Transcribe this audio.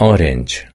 orange.